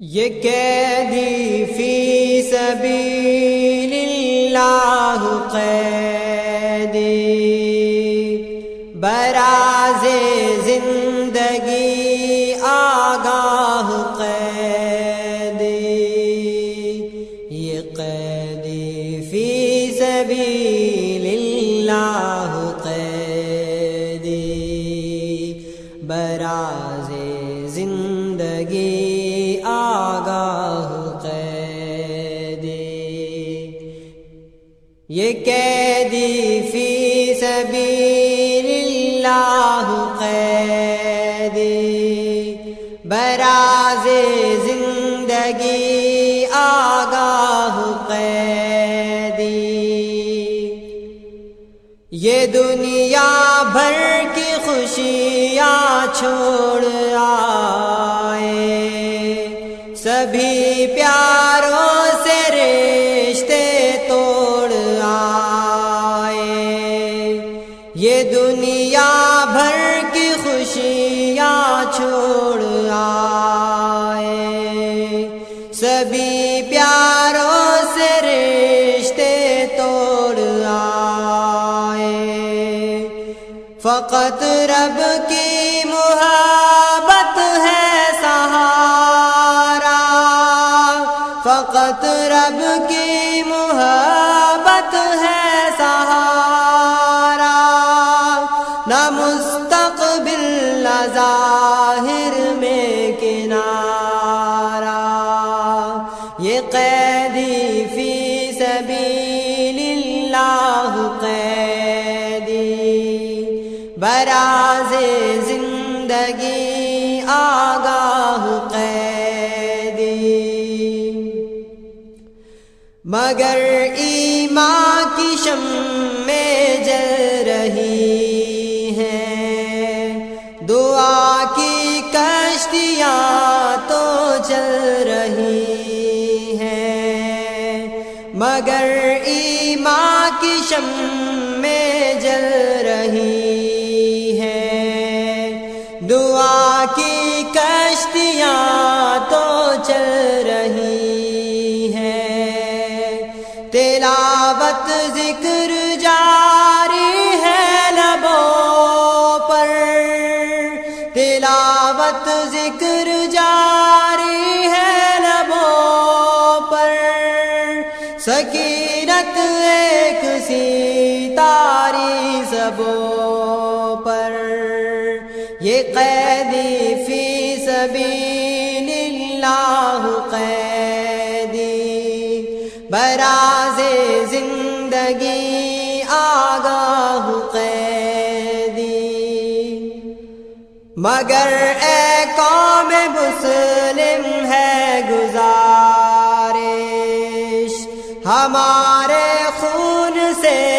یہ قیدی فی سبیل اللہ قیدی براز زندگی آگاہ قیدی یہ قیدی فی سبیل قیدی فی سبیل اللہ قیدی براز زندگی آگاہ قیدی یہ دنیا بھر کی خوشیاں چھوڑ آئے. سبھی دنیا بھر کی خوشیاں چھوڑ آئے۔ سبھی پیاروں سے رشتے توڑ آئے۔ فقط رب نہ مستقبل نہ ظاہر میں کنارا یہ قیدی فی سبیل اللہ قیدی۔ براز زندگی آگاہ قیدی۔ مگر کی شم میں جل رہی ہے۔ دعا کی کشتیاں تو چل رہی ہیں تلاوت ذکر جاری ہے لبوں پر۔ تلاوت ذکر پر یہ قیدی فی سبیل اللہ قیدی براز زندگی آگاہ قیدی مگر اے قوم مسلم ہے گزارش ہمارے خون سے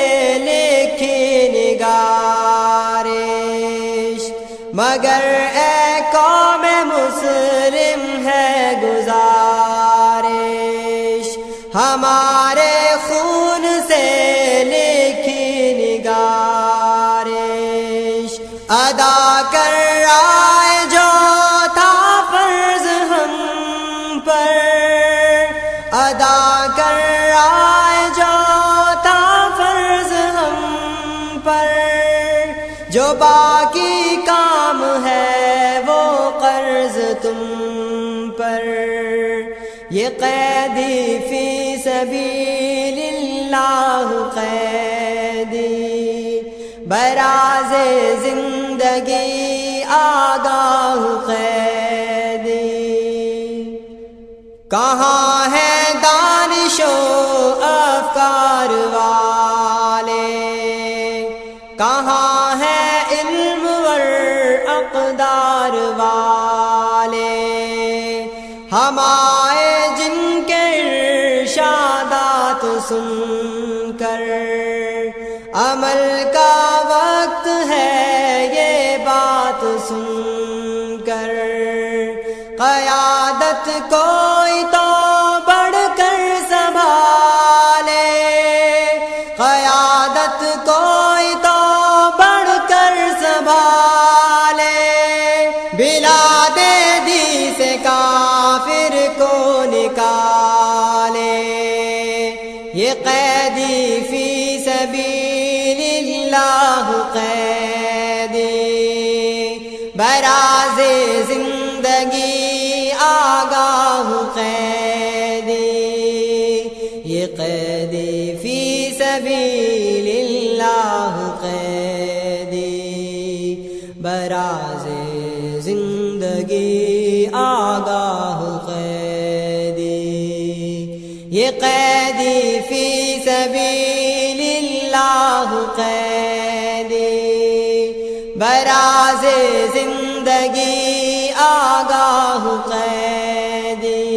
مگر اے قوم مسلم ہے گزارش۔ ہمارے خون سے لکھی نگارش۔ ادا کر آئے جو تھا فرض ہم پر۔ ادا کر آئے جو تھا فرض ہم پر۔ جو باقی یہ قیدی فی سبیل اللہ قیدی براز زندگی آگاہ قیدی کہاں ہے دانش و افکار والے؟ کہاں ہے علم ور اقدار والے؟ ہمارے سن کر عمل کا وقت ہے یہ بات سن کر قیادت کوئی تو اللہ قیدی، براز زندگی آگاہ قیدی، یہ قیدی فی سبیل اللہ قیدی، براز زندگی آگاہ قیدی، یہ قیدی فی سبیل قیدی براز زندگی آگاہ قیدی۔